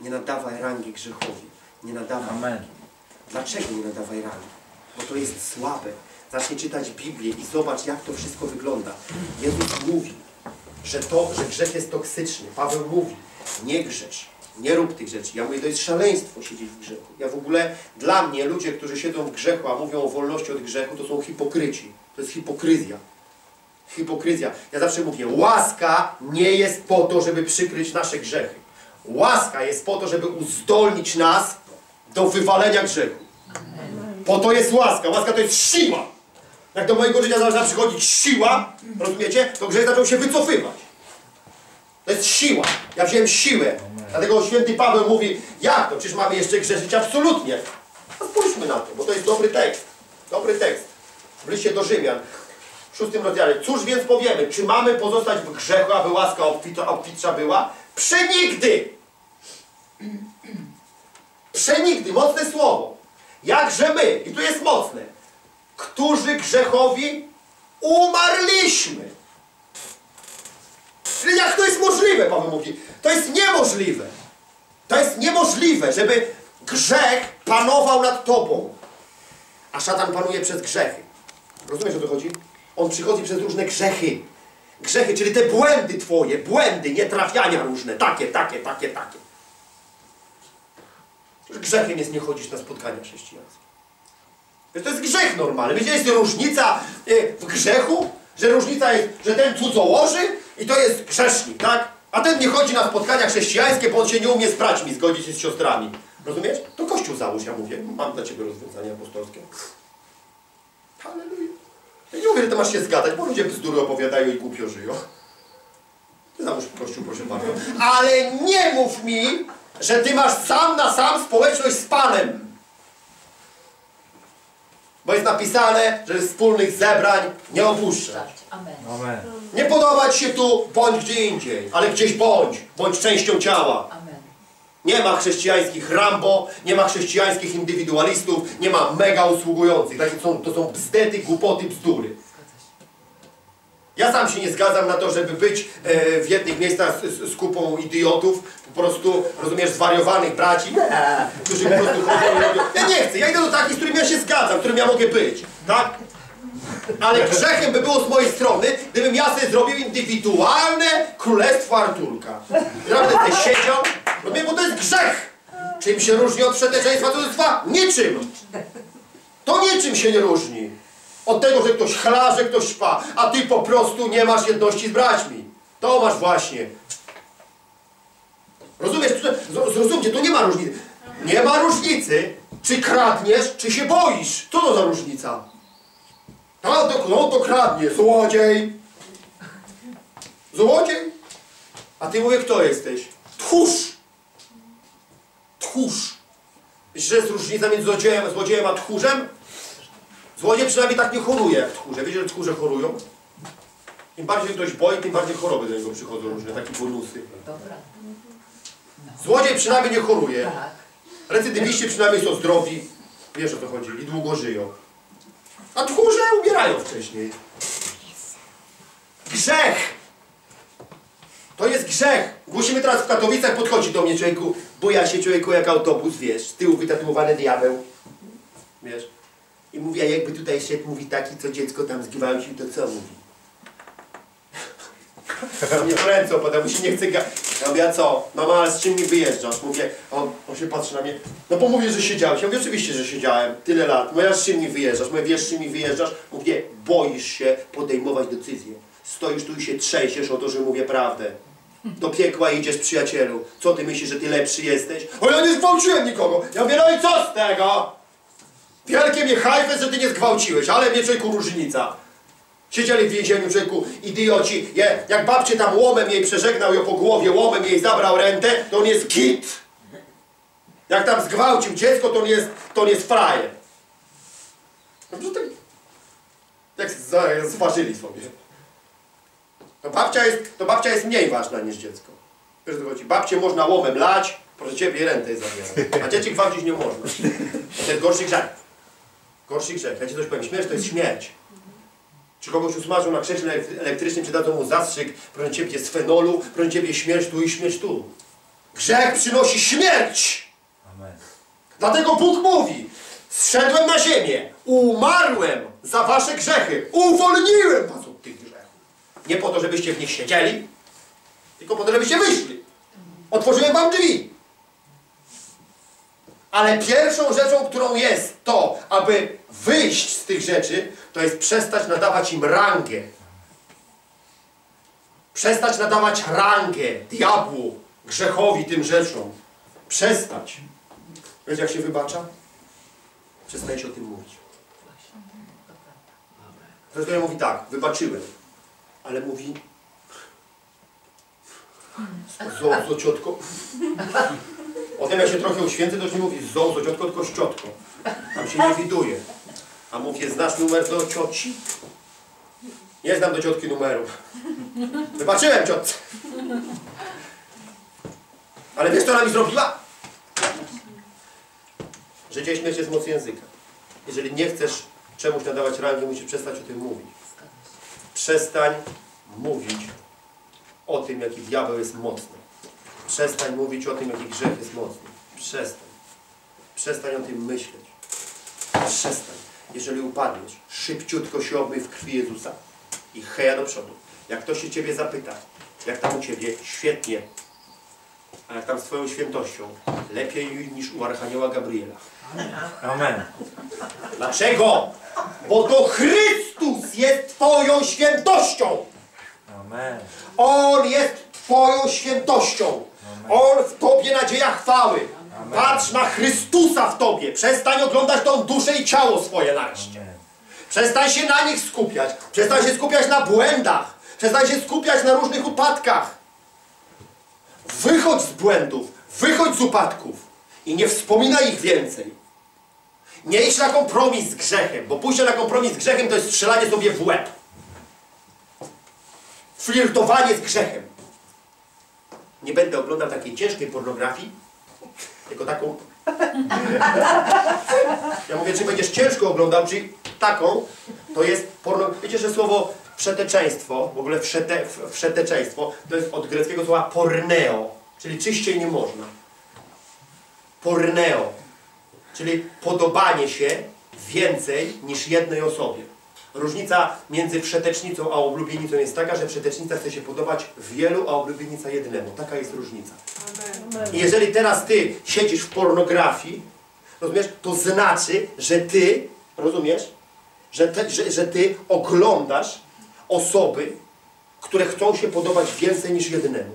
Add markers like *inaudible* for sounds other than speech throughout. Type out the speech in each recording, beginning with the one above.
Nie nadawaj rangi grzechowi. Nie nadawaj. Amen. Dlaczego nie nadawaj rangi? Bo to jest słabe. Zacznij czytać Biblię i zobacz, jak to wszystko wygląda. Jezus mówi, że to, że grzech jest toksyczny. Paweł mówi, nie grzecz, nie rób tych rzeczy. Ja mówię, to jest szaleństwo siedzieć w grzechu. Ja w ogóle, dla mnie, ludzie, którzy siedzą w grzechu, a mówią o wolności od grzechu, to są hipokryci. To jest hipokryzja. Hipokryzja. Ja zawsze mówię, łaska nie jest po to, żeby przykryć nasze grzechy. Łaska jest po to, żeby uzdolnić nas do wywalenia grzechu. Po to jest łaska. Łaska to jest siła. Jak do mojego życia zaczyna przychodzić siła, rozumiecie, to grzech zaczął się wycofywać. To jest siła. Ja wziąłem siłę. Dlatego święty Paweł mówi, jak to? Czyż mamy jeszcze grzeszyć? Absolutnie. No spójrzmy na to, bo to jest dobry tekst. Dobry tekst. W liście do Rzymian, w szóstym rozdziale. Cóż więc powiemy? Czy mamy pozostać w grzechu, aby łaska obfita, obfitsza była? Przenigdy! Przenigdy, mocne słowo. Jakże my, i tu jest mocne, którzy grzechowi umarliśmy. Czyli jak to jest możliwe, Paweł mówi? To jest niemożliwe. To jest niemożliwe, żeby grzech panował nad tobą. A szatan panuje przez grzechy. Rozumiesz o co chodzi? On przychodzi przez różne grzechy. Grzechy, czyli te błędy twoje, błędy, nietrafiania różne, takie, takie, takie, takie. Grzechem jest nie chodzić na spotkania chrześcijańskie. To jest grzech normalny. Wiecie, jest różnica y, w grzechu, że różnica jest, że ten cudzołoży i to jest grzesznik, tak? A ten nie chodzi na spotkania chrześcijańskie, bo on się nie umie z braćmi zgodzić się z siostrami. Rozumiesz? To Kościół załóż, ja mówię. Mam dla Ciebie rozwiązanie apostolskie. Halleluja. Ja nie mówię, że ty masz się zgadzać, bo ludzie bzdury opowiadają i głupio żyją. Ty załóż Kościół, proszę bardzo. Ale nie mów mi, że ty masz sam na sam społeczność z Panem. Bo jest napisane, że wspólnych zebrań nie opuszczać. Amen. Amen. Nie podobać się tu, bądź gdzie indziej, ale gdzieś bądź, bądź częścią ciała. Amen. Nie ma chrześcijańskich Rambo, nie ma chrześcijańskich indywidualistów, nie ma mega usługujących. Takie są, to są bzdety, głupoty, bzdury. Zgadza się. Ja sam się nie zgadzam na to, żeby być e, w jednych miejscach z, z, z kupą idiotów, po prostu, rozumiesz, zwariowanych braci, nie, którzy po prostu chodzą i robią. Ja nie chcę, ja idę do takich, z którymi ja się zgadzam, z którymi ja mogę być, tak? Ale grzechem by było z mojej strony, gdybym ja sobie zrobił indywidualne królestwo Arturka. Naprawdę te siedział, robię, bo to jest grzech. Czym się różni od wszeteczeństwa cudzołóstwa? Niczym. To niczym się nie różni. Od tego, że ktoś chla, że ktoś śpa, a ty po prostu nie masz jedności z braćmi. To masz właśnie. Rozumiesz? Zro- Zrozumcie, to nie ma różnicy. Nie ma różnicy, czy kradniesz, czy się boisz. Co to za różnica? No to, no to kradnie, złodziej. Złodziej? A ty mówię, kto jesteś? Tchórz. Tchórz. Myślisz, że jest różnica między złodziejem, złodziejem a tchórzem? Złodziej przynajmniej tak nie choruje jak tchórze. Wiecie, że tchórze chorują? Im bardziej ktoś boi, tym bardziej choroby do niego przychodzą różne, takie bonusy. Dobra. Złodziej przynajmniej nie choruje. Tak. Recydywiści przynajmniej są zdrowi. Wiesz o co chodzi. I długo żyją. A tchórze umierają wcześniej. Grzech! To jest grzech. Głosimy teraz w Katowicach, podchodzi do mnie człowieku, buja się człowieku jak autobus, wiesz, z tyłu wytatuowany diabeł. Wiesz. I mówi, a jakby tutaj szedł, mówi taki, co dziecko tam zgwałcił, to co mówi? *laughs* Nie ręce opada, mu się nie chce. Ja mówię, a co? Mama, ale z czym mi wyjeżdżasz? Mówię, on, on się patrzy na mnie, no bo mówię, że siedziałeś. Ja mówię, oczywiście, że siedziałem, tyle lat. Mówię, a z czym mi wyjeżdżasz? Mówię, wiesz, z czym mi wyjeżdżasz? Mówię, boisz się podejmować decyzje. Stoisz tu i się trzęsiesz o to, że mówię prawdę. Do piekła idziesz, przyjacielu. Co ty myślisz, że ty lepszy jesteś? O, ja nie zgwałciłem nikogo! Ja mówię, no i co z tego? Wielkie mnie hajfę, że ty nie zgwałciłeś, ale mnie człowieku różnica. Siedzieli w więzieniu człowieku, idioci. Je, jak babcie tam łomem jej przeżegnał ją po głowie, łomem jej zabrał rentę, to on jest git. Jak tam zgwałcił dziecko, to on jest, to on jest frajer. No tak, jak za- zważyli sobie. To babcia, jest, to babcia jest mniej ważna niż dziecko. Wiesz chodzi? Babcie można łomem lać, proszę ciebie rentę zabierać. A dzieci gwałcić nie można. To jest gorszy grzech. Gorszy grzech. Ja ci coś powiem. Śmierć to jest śmierć. Czy kogoś usmażą na krześle elek- elektrycznym, czy dadzą mu zastrzyk, proszę Ciebie z fenolu, proszę Ciebie śmierć tu i śmierć tu. Grzech przynosi śmierć. Amen. Dlatego Bóg mówi, zszedłem na ziemię, umarłem za wasze grzechy, uwolniłem was od tych grzechów. Nie po to, żebyście w nich siedzieli, tylko po to, żebyście wyszli. Otworzyłem wam drzwi. Ale pierwszą rzeczą, którą jest to, aby wyjść z tych rzeczy, to jest przestać nadawać im rangę. Przestać nadawać rangę diabłu, grzechowi, tym rzeczom. Przestać. Wiecie, jak się wybacza? Przestajecie o tym mówić. Zresztą mówi tak, wybaczyłem, ale mówi zo, zo ciotko. Potem jak się trochę uświęcę, to już nie mówi zo, zo ciotko, tylko ściotko. Tam się nie widuje. A mówię, znasz numer do cioci? Nie znam do ciotki numeru. Wybaczyłem ciotce. Ale wiesz, co ona mi zrobiła? Życie i śmierć jest moc języka. Jeżeli nie chcesz czemuś nadawać rangi, musisz przestać o tym mówić. Przestań mówić o tym, jaki diabeł jest mocny. Przestań mówić o tym, jaki grzech jest mocny. Przestań. Przestań o tym myśleć. Przestań. Jeżeli upadniesz, szybciutko się obmyj w krwi Jezusa i heja do przodu. Jak ktoś się Ciebie zapyta, jak tam u Ciebie, świetnie. A jak tam z Twoją świętością, lepiej niż u Archanioła Gabriela. Amen. Dlaczego? Bo to Chrystus jest Twoją świętością. Amen. On jest Twoją świętością. On w Tobie nadzieja chwały. Patrz na Chrystusa w Tobie. Przestań oglądać tą duszę i ciało swoje nareszcie. Przestań się na nich skupiać. Przestań się skupiać na błędach. Przestań się skupiać na różnych upadkach. Wychodź z błędów. Wychodź z upadków. I nie wspominaj ich więcej. Nie idź na kompromis z grzechem, bo pójście na kompromis z grzechem to jest strzelanie sobie w łeb. Flirtowanie z grzechem. Nie będę oglądał takiej ciężkiej pornografii, tylko taką *laughs* ja mówię, czy będziesz ciężko oglądał, czyli taką, to jest porno... Wiecie, że słowo wszeteczeństwo, w ogóle wszete, wszeteczeństwo, to jest od greckiego słowa porneo, czyli czyściej nie można. Porneo, czyli podobanie się więcej niż jednej osobie. Różnica między wszetecznicą a oblubienicą jest taka, że wszetecznica chce się podobać wielu, a oblubienica jednemu. Taka jest różnica. I jeżeli teraz ty siedzisz w pornografii, rozumiesz, to znaczy, że ty, rozumiesz, że, te, że, że ty oglądasz osoby, które chcą się podobać więcej niż jednemu.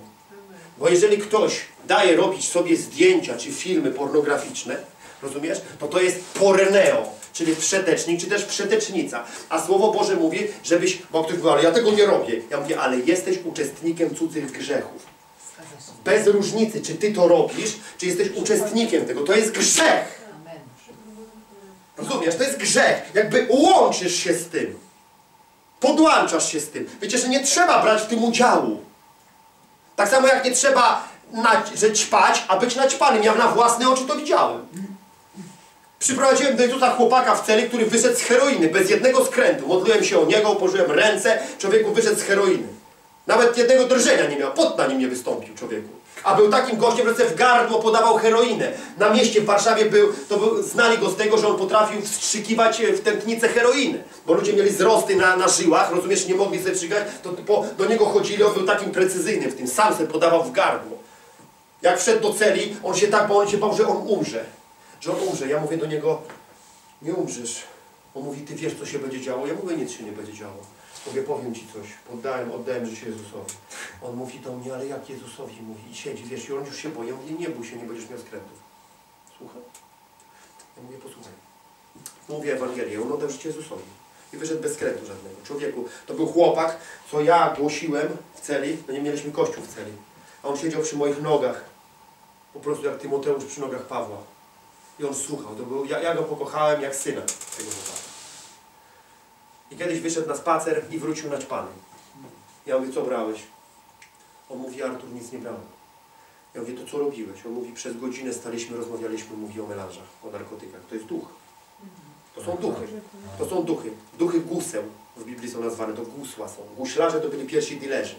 Bo jeżeli ktoś daje robić sobie zdjęcia czy filmy pornograficzne, rozumiesz, to to jest porneo, czyli wszetecznik, czy też wszetecznica. A Słowo Boże mówi, żebyś, bo ktoś mówi, ale ja tego nie robię. Ja mówię, ale jesteś uczestnikiem cudzych grzechów. Bez różnicy, czy ty to robisz, czy jesteś uczestnikiem tego. To jest grzech. Rozumiesz? To jest grzech. Jakby łączysz się z tym. Podłączasz się z tym. Wiecie, że nie trzeba brać w tym udziału. Tak samo jak nie trzeba na, że ćpać, a być naćpanym. Ja na własne oczy to widziałem. Przyprowadziłem do Jezusa chłopaka w celi, który wyszedł z heroiny, bez jednego skrętu. Modliłem się o niego, położyłem ręce, człowieku wyszedł z heroiny. Nawet jednego drżenia nie miał, pot na nim nie wystąpił człowieku. A był takim gościem, że w gardło podawał heroinę. Na mieście w Warszawie był, to był, znali go z tego, że on potrafił wstrzykiwać e, w tętnicę heroiny. Bo ludzie mieli zrosty na, na żyłach, rozumiesz, nie mogli sobie wstrzykać, to po, do niego chodzili, on był takim precyzyjnym w tym, sam sobie podawał w gardło. Jak wszedł do celi, on się tak, bo on się bał, że on umrze. Że on umrze. Ja mówię do niego, nie umrzesz. On mówi, ty wiesz, co się będzie działo? Ja mówię, nic się nie będzie działo. Mówię, powiem ci coś. Poddałem, oddałem życie Jezusowi. On mówi do mnie, ale jak Jezusowi? Mówi i siedzi, wiesz, i on już się boi. Ja mówię, nie bój się, nie będziesz miał skrętów. Słucham? Ja mówię, posłuchaj. Mówię Ewangelię, on oddał życie Jezusowi. I wyszedł bez skrętu żadnego. Człowieku, to był chłopak, co ja głosiłem w celi, no nie mieliśmy kościół w celi. A on siedział przy moich nogach. Po prostu jak Tymoteusz przy nogach Pawła. I on słuchał. To był, ja, ja go pokochałem jak syna tego chłopaka. I kiedyś wyszedł na spacer i wrócił naćpany. Ja mówię, co brałeś? On mówi, Artur, nic nie brałem. Ja mówię, to co robiłeś? On mówi, przez godzinę staliśmy, rozmawialiśmy, mówi o melanżach, o narkotykach. To jest duch. To są duchy. To są duchy. Duchy guseł w Biblii są nazwane, to gusła są. Guślarze to byli pierwsi dilerzy.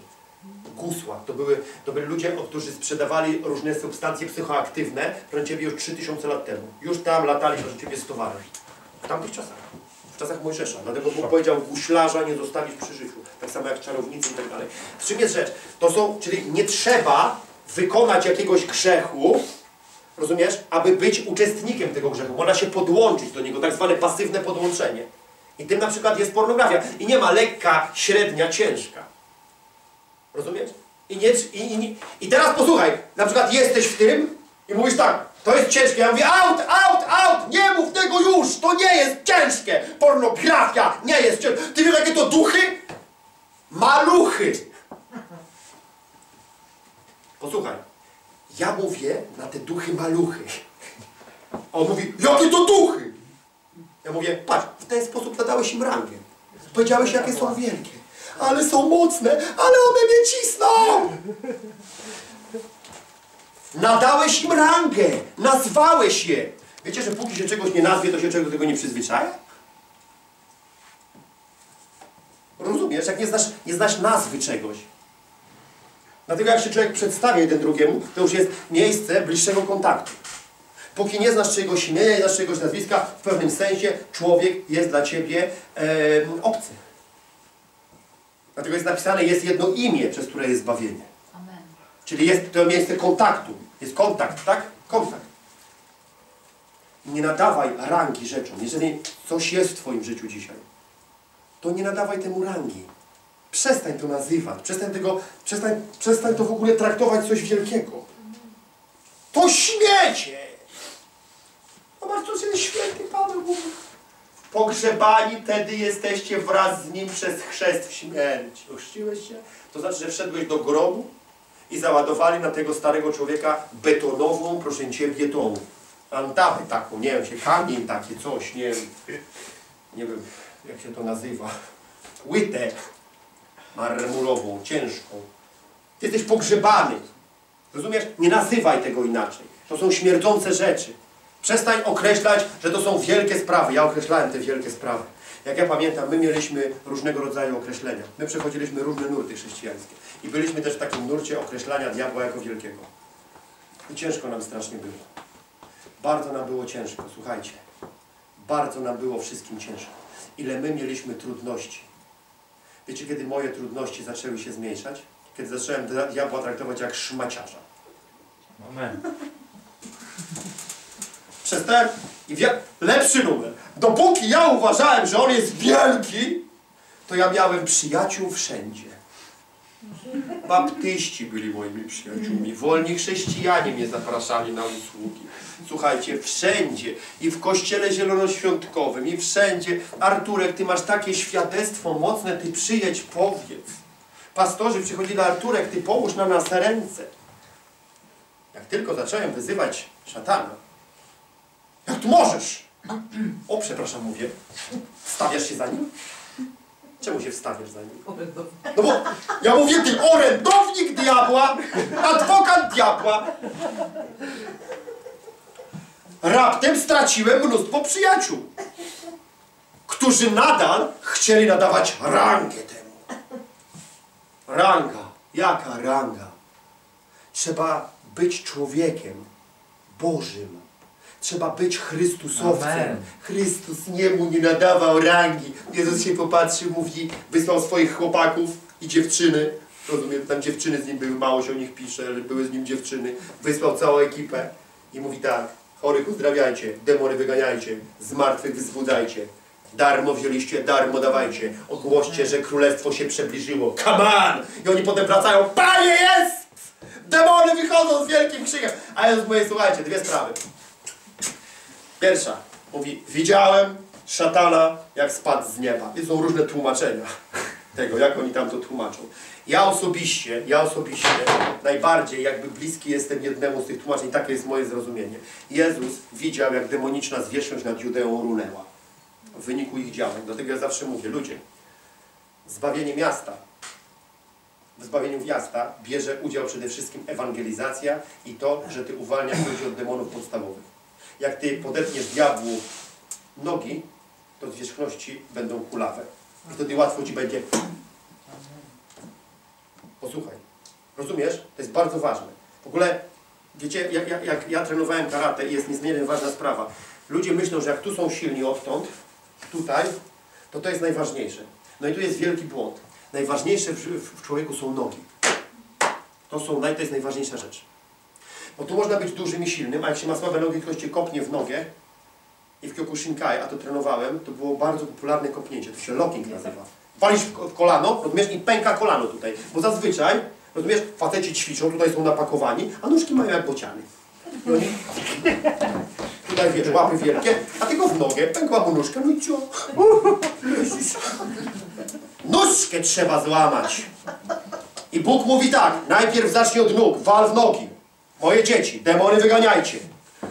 Gusła. To, były, to byli ludzie, którzy sprzedawali różne substancje psychoaktywne, proszę Ciebie, już 3000 lat temu. Już tam latali, proszę Ciebie, z towarem. W tamtych czasach. W czasach Mojżesza. Dlatego Bóg powiedział, guślarza nie zostawisz przy życiu. Tak samo jak czarownicy i tak dalej. Z czym jest rzecz? To są, czyli nie trzeba wykonać jakiegoś grzechu, rozumiesz, aby być uczestnikiem tego grzechu. Można się podłączyć do niego, tak zwane pasywne podłączenie. I tym na przykład jest pornografia. I nie ma lekka, średnia, ciężka. I, nie, i, i, I teraz posłuchaj, na przykład jesteś w tym i mówisz tak, to jest ciężkie. Ja mówię, out, out, out, nie mów tego już, to nie jest ciężkie. Pornografia nie jest ciężkie. Ty wiesz jakie to duchy? Maluchy. Posłuchaj, ja mówię na te duchy maluchy. A on mówi, jakie to duchy? Ja mówię, patrz, w ten sposób nadałeś im rangę. Powiedziałeś, jakie są wielkie. Ale są mocne, ale one mnie cisną! Nadałeś im rangę, nazwałeś je. Wiecie, że póki się czegoś nie nazwie, to się człowiek do tego nie przyzwyczaja? Rozumiesz, jak nie znasz, nie znasz nazwy czegoś. Dlatego jak się człowiek przedstawia jeden drugiemu, to już jest miejsce bliższego kontaktu. Póki nie znasz czyjegoś imienia, nie znasz czyjegoś nazwiska, w pewnym sensie człowiek jest dla ciebie em, obcy. Dlatego jest napisane, jest jedno imię, przez które jest zbawienie. Amen. Czyli jest to miejsce kontaktu. Jest kontakt, tak? Kontakt. Nie nadawaj rangi rzeczom. Jeżeli coś jest w Twoim życiu dzisiaj, to nie nadawaj temu rangi. Przestań to nazywać. Przestań, tego, przestań, przestań to w ogóle traktować coś wielkiego. To śmiecie! Zobacz, to jest święty Paweł mówi. Pogrzebani wtedy jesteście wraz z Nim przez chrzest w śmierć. Ochrzciłeś się? To znaczy, że wszedłeś do grobu i załadowali na tego starego człowieka betonową, proszę Ciebie, tą antawę taką, nie wiem, się kamień takie, coś, nie wiem, nie wiem, jak się to nazywa, płytę marmurową, ciężką. Ty jesteś pogrzebany. Rozumiesz? Nie nazywaj tego inaczej. To są śmierdzące rzeczy. Przestań określać, że to są wielkie sprawy. Ja określałem te wielkie sprawy. Jak ja pamiętam, my mieliśmy różnego rodzaju określenia. My przechodziliśmy różne nurty chrześcijańskie. I byliśmy też w takim nurcie określania diabła jako wielkiego. I ciężko nam strasznie było. Bardzo nam było ciężko, słuchajcie. Bardzo nam było wszystkim ciężko. Ile my mieliśmy trudności. Wiecie, kiedy moje trudności zaczęły się zmniejszać? Kiedy zacząłem dia- diabła traktować jak szmaciarza. Amen. I wie... lepszy numer. Dopóki ja uważałem, że on jest wielki, to ja miałem przyjaciół wszędzie. Baptyści byli moimi przyjaciółmi, wolni chrześcijanie mnie zapraszali na usługi. Słuchajcie, wszędzie i w kościele zielonoświątkowym i wszędzie. Arturek, ty masz takie świadectwo mocne, ty przyjedź, powiedz. Pastorzy przychodzili, Arturek, ty połóż na nas ręce. Jak tylko zacząłem wyzywać szatana, możesz? O, przepraszam, mówię. Stawiasz się za nim? Czemu się wstawiasz za nim? No bo ja mówię, ty orędownik diabła, adwokat diabła. Raptem straciłem mnóstwo przyjaciół, którzy nadal chcieli nadawać rangę temu. Ranga. Jaka ranga? Trzeba być człowiekiem Bożym. Trzeba być Chrystusowcem. Amen. Chrystus niemu nie nadawał rangi. Jezus się popatrzył, mówi, wysłał swoich chłopaków i dziewczyny. Rozumiem, tam dziewczyny z nim były, mało się o nich pisze, ale były z nim dziewczyny. Wysłał całą ekipę i mówi tak, chorych uzdrawiajcie, demony wyganiajcie, zmartwych wyzbudzajcie. Darmo wzięliście, darmo dawajcie. Ogłoście, że królestwo się przybliżyło. Come on! I oni potem wracają, Panie jest! Demony wychodzą z wielkim krzykiem. A Jezus mówi, słuchajcie, dwie sprawy. Pierwsza, mówi, widziałem szatana, jak spadł z nieba. I są różne tłumaczenia *laughs* tego, jak oni tam to tłumaczą. Ja osobiście, ja osobiście najbardziej jakby bliski jestem jednemu z tych tłumaczeń, takie jest moje zrozumienie. Jezus widział, jak demoniczna zwierzchność nad Judeą runęła w wyniku ich działań. Dlatego ja zawsze mówię, ludzie, zbawienie miasta, w zbawieniu miasta bierze udział przede wszystkim ewangelizacja i to, że Ty uwalniasz ludzi od demonów podstawowych. Jak Ty podetniesz diabłu nogi, to zwierzchności będą kulawe. I wtedy łatwo Ci będzie Posłuchaj. Rozumiesz? To jest bardzo ważne. W ogóle, wiecie, jak, jak, jak ja trenowałem karate i jest niezmiernie ważna sprawa. Ludzie myślą, że jak tu są silni odtąd, tutaj, to to jest najważniejsze. No i tu jest wielki błąd. Najważniejsze w, w, człowieku są nogi. To, są, to jest najważniejsza rzecz. Bo tu można być dużym i silnym, a jak się ma słabe nogi, ktoś cię kopnie w nogę i w Kyokushinkai, a to trenowałem, to było bardzo popularne kopnięcie. To się locking nazywa. Walisz w ko- w kolano, rozumiesz, i pęka kolano tutaj. Bo zazwyczaj, rozumiesz, faceci ćwiczą, tutaj są napakowani, a nóżki mają jak bociany. I oni... *laughs* Tutaj wiesz, łapy wielkie, a tylko w nogę, pękła mu nóżka, no i cio. *laughs* Nóżkę trzeba złamać. I Bóg mówi tak, najpierw zacznij od nóg, wal w nogi. Moje dzieci, demony wyganiajcie.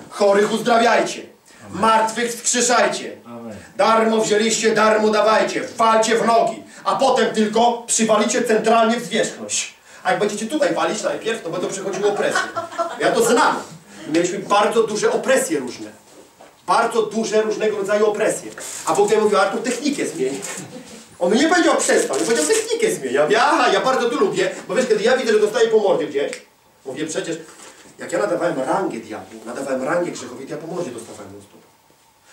Chorych uzdrawiajcie. Martwych wskrzeszajcie. Amen. Darmo wzięliście, darmo dawajcie. Walcie w nogi. A potem tylko przywalicie centralnie w zwierzchność. A jak będziecie tutaj walić najpierw, to będą przechodziły opresje. Ja to znam. Mieliśmy bardzo duże opresje różne. Bardzo duże różnego rodzaju opresje. A Bóg mi mówił, Artur, technikę zmień. On nie powiedział przestań, on powiedział technikę zmień. Ja aha, ja bardzo to lubię, bo wiesz, kiedy ja widzę, że dostaję po mordzie gdzieś, mówię przecież, jak ja nadawałem rangę diabłu, nadawałem rangę grzechowi, to ja po mordzie dostawałem non stop.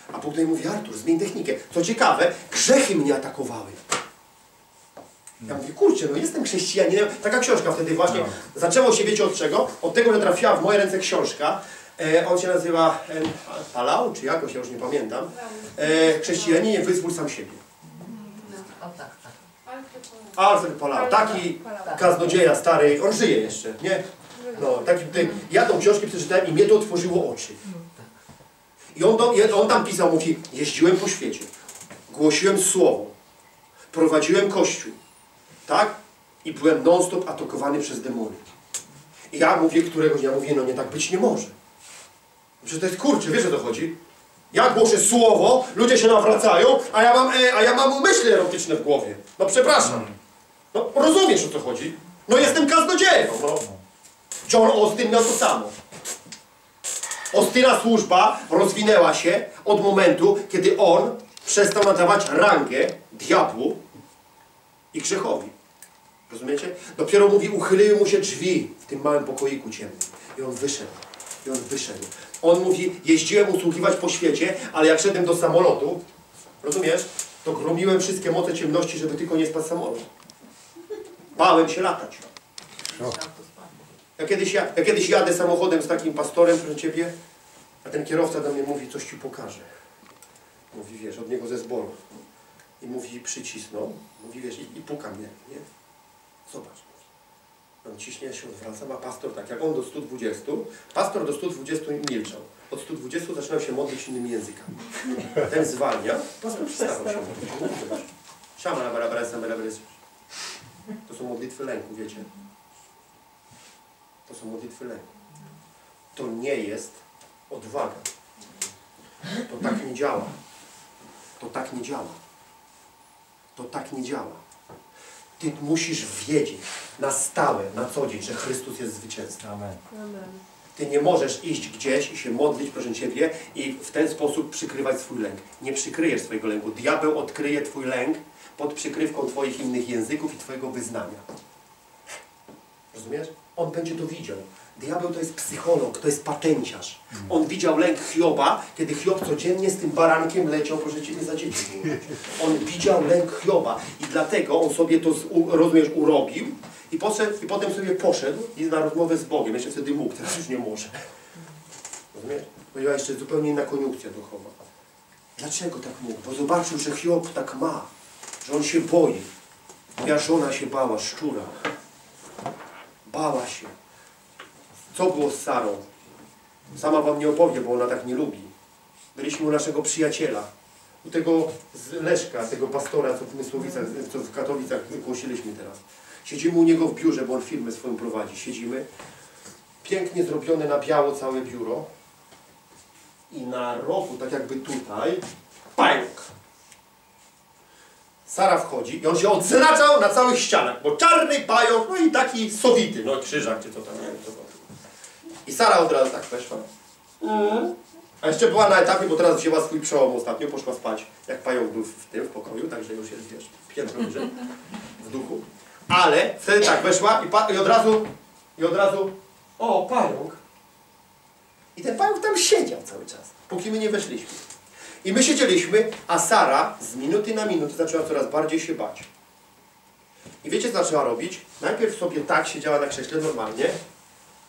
A Bóg tutaj mówi, Artur, zmień technikę. Co ciekawe, grzechy mnie atakowały. Ja mówię, kurczę, no jestem chrześcijaninem. Taka książka wtedy właśnie. Zaczęło się, wiecie od czego? Od tego, że trafiła w moje ręce książka. E, on się nazywa e, Palau, czy jakoś, ja już nie pamiętam. E, chrześcijaninie, wyzwól sam siebie. O tak, tak. Alfred Palau, taki kaznodzieja stary, on żyje jeszcze, nie? No, tutaj, ja tą książkę przeczytałem i mnie to otworzyło oczy. I on, do, on tam pisał, mówi, jeździłem po świecie, głosiłem słowo, prowadziłem kościół, tak? I byłem non-stop atakowany przez demony. I ja mówię któregoś dnia, mówię, no nie tak być nie może. Przecież to jest kurczę, wiesz o co chodzi? Ja głoszę słowo, ludzie się nawracają, a ja mam, e, a ja mam myśli erotyczne w głowie. No przepraszam. No rozumiesz o co chodzi? No jestem kaznodzieją, no. John Austin miał to samo. Ostyna służba rozwinęła się od momentu, kiedy on przestał nadawać rangę diabłu i grzechowi. Rozumiecie? Dopiero mówi, uchyliły mu się drzwi w tym małym pokoiku ciemnym. I on wyszedł. I on wyszedł. On mówi, jeździłem usługiwać po świecie, ale jak szedłem do samolotu, rozumiesz, to gromiłem wszystkie moce ciemności, żeby tylko nie spadł samolot. Bałem się latać. Ja kiedyś, ja, ja kiedyś jadę samochodem z takim pastorem, proszę Ciebie, a ten kierowca do mnie mówi, coś Ci pokaże. Mówi, wiesz, od niego ze zboru. I mówi, przycisnął, mówi, wiesz, i, i puka mnie, nie? Zobacz. On ciśnie, się odwracam, a pastor tak, jak on do 120, pastor do 120 milczał. Od 120 zaczynał się modlić innymi językami. Ten zwalnia, pastor przestawał się modlić. Mówi, zobacz. Siama, bara, bara, sama, bara, bara. To są modlitwy lęku, wiecie? To są modlitwy lęku. To nie jest odwaga. To tak nie działa. To tak nie działa. To tak nie działa. Ty musisz wiedzieć na stałe, na co dzień, że Chrystus jest zwycięzcą. Amen. Ty nie możesz iść gdzieś i się modlić, proszę Ciebie, i w ten sposób przykrywać swój lęk. Nie przykryjesz swojego lęku. Diabeł odkryje Twój lęk pod przykrywką Twoich innych języków i Twojego wyznania. Rozumiesz? On będzie to widział. Diabeł to jest psycholog, to jest patenciarz. On widział lęk Hioba, kiedy Hiob codziennie z tym barankiem leciał, proszę Ciebie, za dzieci. On widział lęk Hioba i dlatego on sobie to, rozumiesz, urobił i, poszedł, i potem sobie poszedł i na rozmowę z Bogiem. Jeszcze wtedy mógł, teraz już nie może. Rozumiesz? Powiedziała jeszcze zupełnie inna koniunkcja duchowa. Dlaczego tak mógł? Bo zobaczył, że Hiob tak ma, że on się boi. Moja żona się bała, szczura. Bała się. Co było z Sarą? Sama wam nie opowie, bo ona tak nie lubi. Byliśmy u naszego przyjaciela, u tego z Leszka, tego pastora, co w Mysłowicach, co w Katowicach głosiliśmy teraz. Siedzimy u niego w biurze, bo on firmę swoją prowadzi. Siedzimy. Pięknie zrobione na biało całe biuro. I na rogu, tak jakby tutaj, pająk. Sara wchodzi i on się odznaczał na całych ścianach, bo czarny pająk, no i taki sowity, no krzyżak czy co tam, nie wiem co to. I Sara od razu tak weszła. Mm. A jeszcze była na etapie, bo teraz wzięła swój przełom ostatnio, poszła spać, jak pająk był w tym, w pokoju, także już jest, wiesz, piętro wyżej, w duchu. Ale wtedy tak, weszła i, i od razu, i od razu, o, pająk. I ten pająk tam siedział cały czas, póki my nie weszliśmy. I my siedzieliśmy, a Sara z minuty na minutę zaczęła coraz bardziej się bać. I wiecie, co zaczęła robić? Najpierw sobie tak siedziała na krześle normalnie,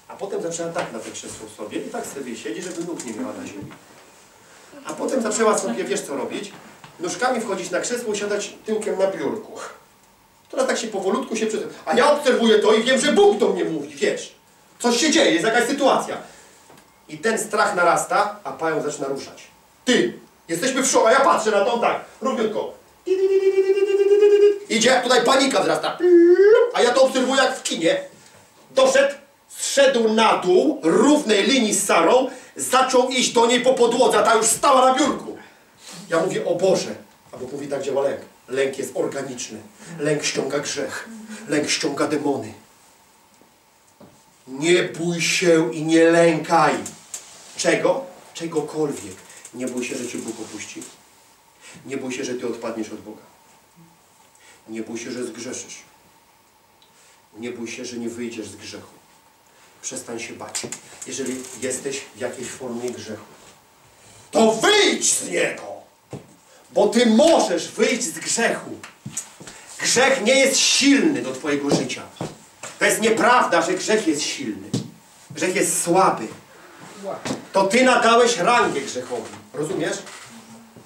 a potem zaczęła tak na te krzesło sobie i tak sobie siedzi, żeby nóg nie miała na ziemi. A potem zaczęła sobie, wiesz co robić? Nóżkami wchodzić na krzesło i siadać tyłkiem na biurku. Teraz tak się powolutku się przed... A ja obserwuję to i wiem, że Bóg do mnie mówi, wiesz. Coś się dzieje, jest jakaś sytuacja. I ten strach narasta, a pająk zaczyna ruszać. Ty! Jesteśmy w szoku, a ja patrzę na to tak, równiutko. Idzie, tutaj panika wzrasta. A ja to obserwuję jak w kinie. Doszedł, zszedł na dół, równej linii z Sarą, zaczął iść do niej po podłodze, a ta już stała na biurku. Ja mówię, o Boże. A mówi, tak działa lęk. Lęk jest organiczny. Lęk ściąga grzech. Lęk ściąga demony. Nie bój się i nie lękaj. Czego? Czegokolwiek. Nie bój się, że Cię Bóg opuści. Nie bój się, że Ty odpadniesz od Boga. Nie bój się, że zgrzeszysz. Nie bój się, że nie wyjdziesz z grzechu. Przestań się bać. Jeżeli jesteś w jakiejś formie grzechu, to wyjdź z niego! Bo Ty możesz wyjść z grzechu. Grzech nie jest silny do Twojego życia. To jest nieprawda, że grzech jest silny. Grzech jest słaby. To Ty nadałeś rangę grzechowi. Rozumiesz?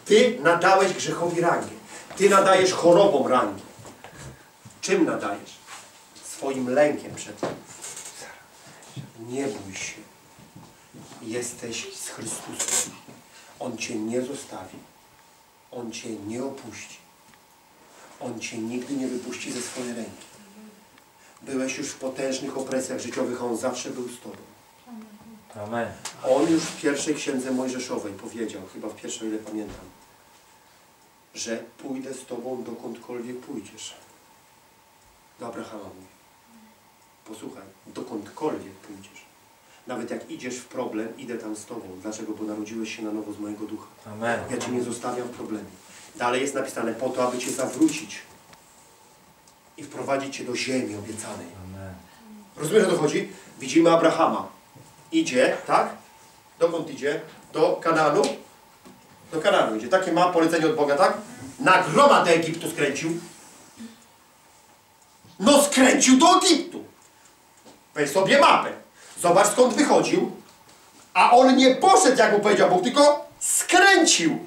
Ty nadałeś grzechowi rangę. Ty nadajesz chorobom rangę. Czym nadajesz? Swoim lękiem przed tym. Nie bój się. Jesteś z Chrystusem. On Cię nie zostawi. On Cię nie opuści. On Cię nigdy nie wypuści ze swojej ręki. Byłeś już w potężnych opresjach życiowych, a On zawsze był z Tobą. Amen. On już w pierwszej księdze Mojżeszowej powiedział, chyba w pierwszej, ile pamiętam, że pójdę z Tobą dokądkolwiek pójdziesz. Do Abrahama mówi. Posłuchaj, dokądkolwiek pójdziesz. Nawet jak idziesz w problem, idę tam z Tobą. Dlaczego? Bo narodziłeś się na nowo z mojego ducha. Amen. Ja Cię nie zostawiam w problemie. Dalej jest napisane po to, aby Cię zawrócić i wprowadzić Cię do ziemi obiecanej. Amen. Rozumiesz, o to chodzi? Widzimy Abrahama. Idzie, tak? Dokąd idzie? Do Kananu? Do Kananu idzie. Takie ma polecenie od Boga, tak? Na gromadę Egiptu skręcił. No skręcił do Egiptu. Weź sobie mapę. Zobacz skąd wychodził. A on nie poszedł, jak mu powiedział Bóg, tylko skręcił.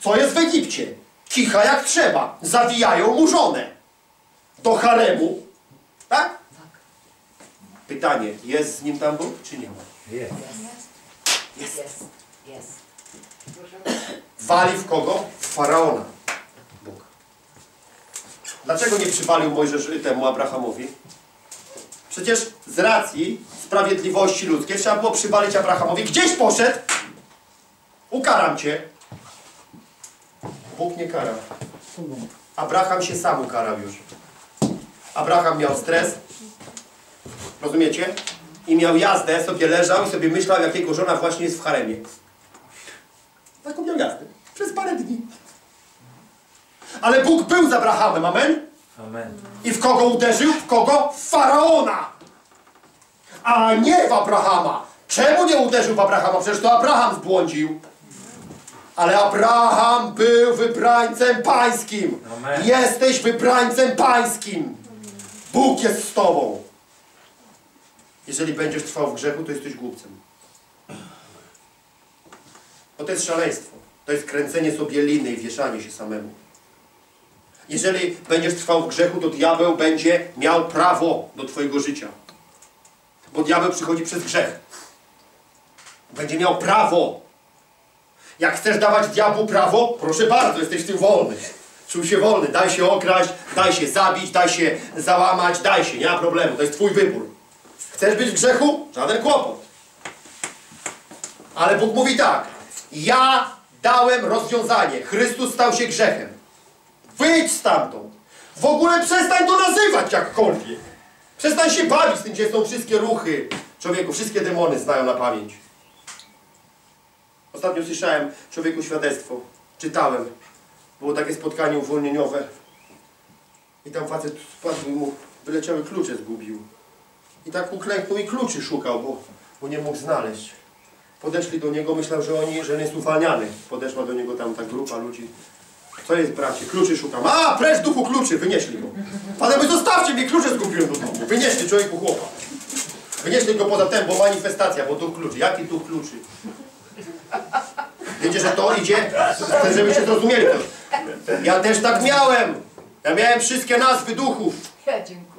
Co jest w Egipcie? Kicha jak trzeba. Zawijają mu żonę. Do haremu. Pytanie, jest z nim tam Bóg, czy nie ma? Jest. Jest. Jest. Jest. Wali w kogo? W Faraona. Bóg. Dlaczego nie przywalił Mojżesz temu Abrahamowi? Przecież z racji sprawiedliwości ludzkiej trzeba było przywalić Abrahamowi. Gdzieś poszedł! Ukaram cię. Bóg nie karał. Abraham się sam ukarał już. Abraham miał stres. Rozumiecie? I miał jazdę, sobie leżał i sobie myślał, jak jego żona właśnie jest w haremie. Taką miał jazdę. Przez parę dni. Ale Bóg był z Abrahamem, amen? Amen. I w kogo uderzył? W kogo? W Faraona! A nie w Abrahama. Czemu nie uderzył w Abrahama? Przecież to Abraham zbłądził. Ale Abraham był wybrańcem pańskim. Amen. Jesteś wybrańcem pańskim. Bóg jest z tobą. Jeżeli będziesz trwał w grzechu, to jesteś głupcem. Bo to jest szaleństwo. To jest kręcenie sobie liny i wieszanie się samemu. Jeżeli będziesz trwał w grzechu, to diabeł będzie miał prawo do twojego życia. Bo diabeł przychodzi przez grzech. Będzie miał prawo. Jak chcesz dawać diabłu prawo, proszę bardzo, jesteś tym wolny. Czuł się wolny, daj się okraść, daj się zabić, daj się załamać, daj się, nie ma problemu, to jest twój wybór. Chcesz być w grzechu? Żaden kłopot. Ale Bóg mówi tak, ja dałem rozwiązanie, Chrystus stał się grzechem. Wyjdź stamtąd. W ogóle przestań to nazywać jakkolwiek. Przestań się bawić z tym, gdzie są wszystkie ruchy. Człowieku, wszystkie demony znają na pamięć. Ostatnio słyszałem człowieku świadectwo. Czytałem. Było takie spotkanie uwolnieniowe. I tam facet spadł i mu wyleciały klucze zgubił. I tak uklęknął i kluczy szukał, bo, bo nie mógł znaleźć. Podeszli do niego, myślał, że oni, że on jest uwalniany. Podeszła do niego tam ta grupa ludzi. Co jest bracie? Kluczy szukam. A, precz duchu kluczy! Wynieśli go. Wy zostawcie mnie, klucze zgubiłem do domu. Wynieśli człowieku chłopa. Wynieśli go poza ten, bo manifestacja, bo duch kluczy. Jaki duch kluczy? Wiecie, że to idzie? Chcę, żebyście zrozumieli. Ja też tak miałem. Ja miałem wszystkie nazwy duchów. Ja dziękuję.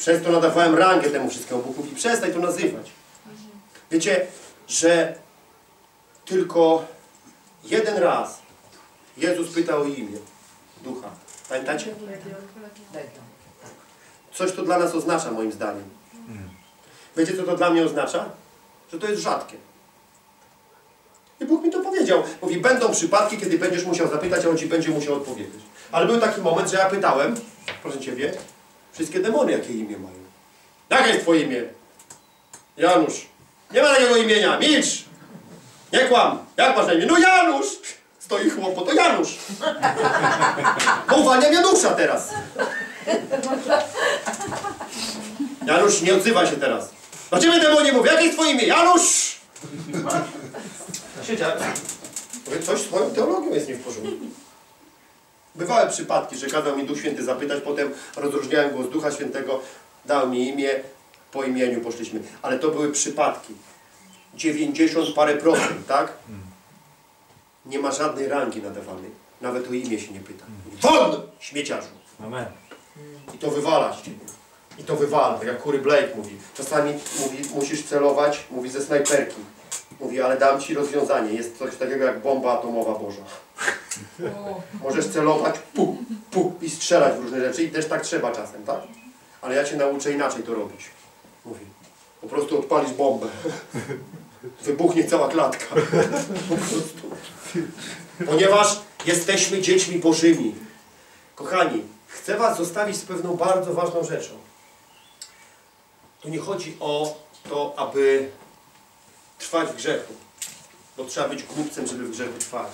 Przez to nadawałem rangę temu wszystkiemu. Bóg mówi, przestań to nazywać. Wiecie, że tylko jeden raz Jezus pytał o imię ducha. Pamiętacie? Coś to dla nas oznacza, moim zdaniem. Wiecie, co to dla mnie oznacza? Że to jest rzadkie. I Bóg mi to powiedział. Mówi, będą przypadki, kiedy będziesz musiał zapytać, a On Ci będzie musiał odpowiedzieć. Ale był taki moment, że ja pytałem, proszę Ciebie, wszystkie demony jakie imię mają. Jakie jest Twoje imię? Janusz. Nie ma takiego imienia, milcz! Nie kłam. Jak masz na imię? No Janusz! Stoi chłopo, to Janusz. *laughs* Bo uwalniam Janusza teraz. Janusz, nie odzywaj się teraz. Do ciebie demonie mówię, jakie jest twoje imię? Janusz! Siedziałem. Mówię, coś z twoją teologią jest nie w porządku. Bywały przypadki, że kazał mi Duch Święty zapytać, potem rozróżniałem głos Ducha Świętego, dał mi imię, po imieniu poszliśmy. Ale to były przypadki. 90 parę procent, tak? Nie ma żadnej rangi nadawanej. Nawet o imię się nie pyta. Won! Śmieciarzu! Amen. I to wywala ciebie. I to wywala, tak jak Kury Blake mówi. Czasami mówi, musisz celować, mówi ze snajperki. Mówi, ale dam ci rozwiązanie. Jest coś takiego jak bomba atomowa Boża. *laughs* Możesz celować, pu, pu i strzelać w różne rzeczy i też tak trzeba czasem, tak? Ale ja cię nauczę inaczej to robić. Mówi, po prostu odpalisz bombę. *laughs* Wybuchnie cała klatka. *laughs* Po prostu. Ponieważ jesteśmy dziećmi Bożymi. Kochani, chcę Was zostawić z pewną bardzo ważną rzeczą. Tu nie chodzi o to, aby trwać w grzechu, bo trzeba być głupcem, żeby w grzechu trwać.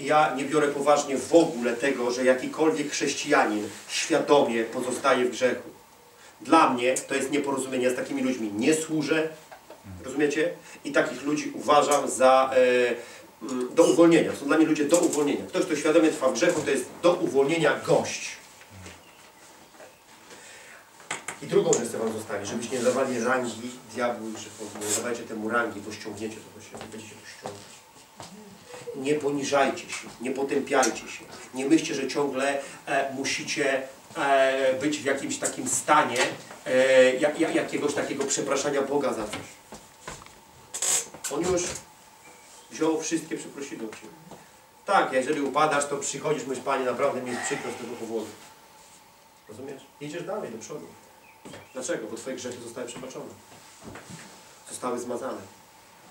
Ja nie biorę poważnie w ogóle tego, że jakikolwiek chrześcijanin świadomie pozostaje w grzechu. Dla mnie to jest nieporozumienie. Ja z takimi ludźmi nie służę, rozumiecie? I takich ludzi uważam za e, mm, do uwolnienia. Są dla mnie ludzie do uwolnienia. Ktoś, kto świadomie trwa w grzechu, to jest do uwolnienia gość. I drugą rzecz chcę Wam zostawić, żebyście nie dawali rangi diabłu i grzechowi. Nie dawajcie temu rangi, bo ściągniecie to do będziecie to ściągać. Nie poniżajcie się, nie potępiajcie się. Nie myślcie, że ciągle e, musicie e, być w jakimś takim stanie e, jak, jak, jakiegoś takiego przepraszania Boga za coś. On już wziął wszystkie przeprosiny od Ciebie. Tak, jeżeli upadasz, to przychodzisz, mówisz, Panie, naprawdę mi jest przykro z tego powodu. Rozumiesz? Idziesz dalej, do przodu. Dlaczego? Bo Twoje grzechy zostały przebaczone. Zostały zmazane.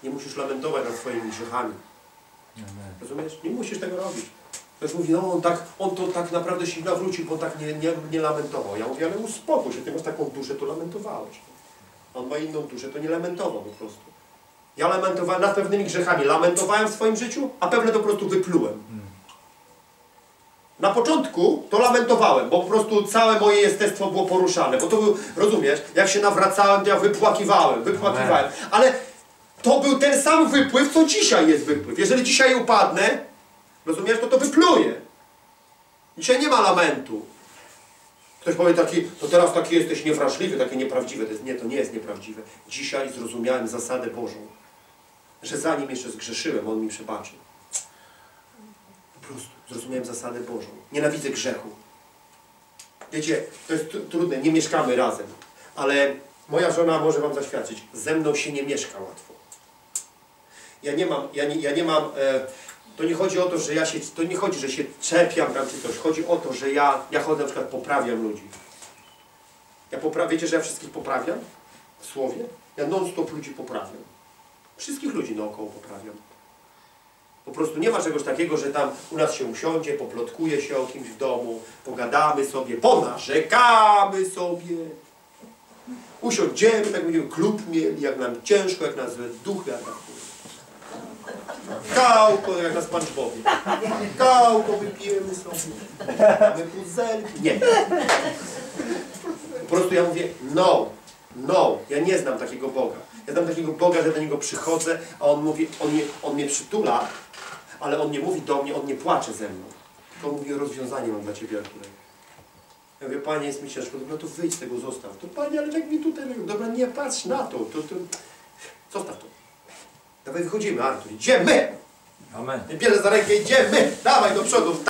Nie musisz lamentować nad swoimi grzechami. Amen. Rozumiesz? Nie musisz tego robić. Ktoś mówi, no on, tak, on to tak naprawdę się nawrócił, bo tak nie, nie, nie lamentował. Ja mówię, ale uspokój się, ty masz taką duszę, to lamentowałeś. On ma inną duszę, to nie lamentował po prostu. Ja lamentowałem nad pewnymi grzechami, lamentowałem w swoim życiu, a pewne to po prostu wyplułem. Na początku to lamentowałem, bo po prostu całe moje jestestwo było poruszane, bo to był, rozumiesz, jak się nawracałem, to ja wypłakiwałem, wypłakiwałem, ale to był ten sam wypływ, co dzisiaj jest wypływ. Jeżeli dzisiaj upadnę, rozumiesz, to to wypluję. Dzisiaj nie ma lamentu. Ktoś powie taki, to teraz taki jesteś niewrażliwy, takie nieprawdziwe. To jest, nie, to nie jest nieprawdziwe. Dzisiaj zrozumiałem zasadę Bożą, że zanim jeszcze zgrzeszyłem, On mi przebaczył. Po prostu zrozumiałem zasadę Bożą. Nienawidzę grzechu. Wiecie, to jest tr- trudne, nie mieszkamy razem, ale moja żona może Wam zaświadczyć, ze mną się nie mieszka łatwo. Ja nie mam, ja nie, ja nie mam, e, to nie chodzi o to, że ja się, to nie chodzi, że się czepiam tam czy coś, chodzi o to, że ja, ja chodzę na przykład poprawiam ludzi. Ja popra- wiecie, że ja wszystkich poprawiam w słowie? Ja non-stop ludzi poprawiam. Wszystkich ludzi naokoło poprawiam. Po prostu nie ma czegoś takiego, że tam u nas się usiądzie, poplotkuje się o kimś w domu, pogadamy sobie, ponarzekamy sobie. Usiądziemy, tak będziemy klub mieli, jak nam ciężko, jak nas złe duchy atakują. Kałko, jak na SpongeBobie. Kałko wypijemy sobie. Mamy puzelki. Nie. Po prostu ja mówię, no, no, ja nie znam takiego Boga. Ja znam takiego Boga, że do Niego przychodzę, a On mówi, On mnie, on mnie przytula, ale On nie mówi do mnie, On nie płacze ze mną. Tylko mówi, rozwiązanie mam dla Ciebie, Arturek. Ja mówię, Panie, jest mi ciężko, dobra, to wyjdź z tego, zostaw. To Panie, ale jak mi tutaj, dobra, nie patrz na to, to, to... zostaw to. Dawaj, wychodzimy, Artur, idziemy! Amen. Nie bierze za rękę, idziemy! Dawaj do przodu,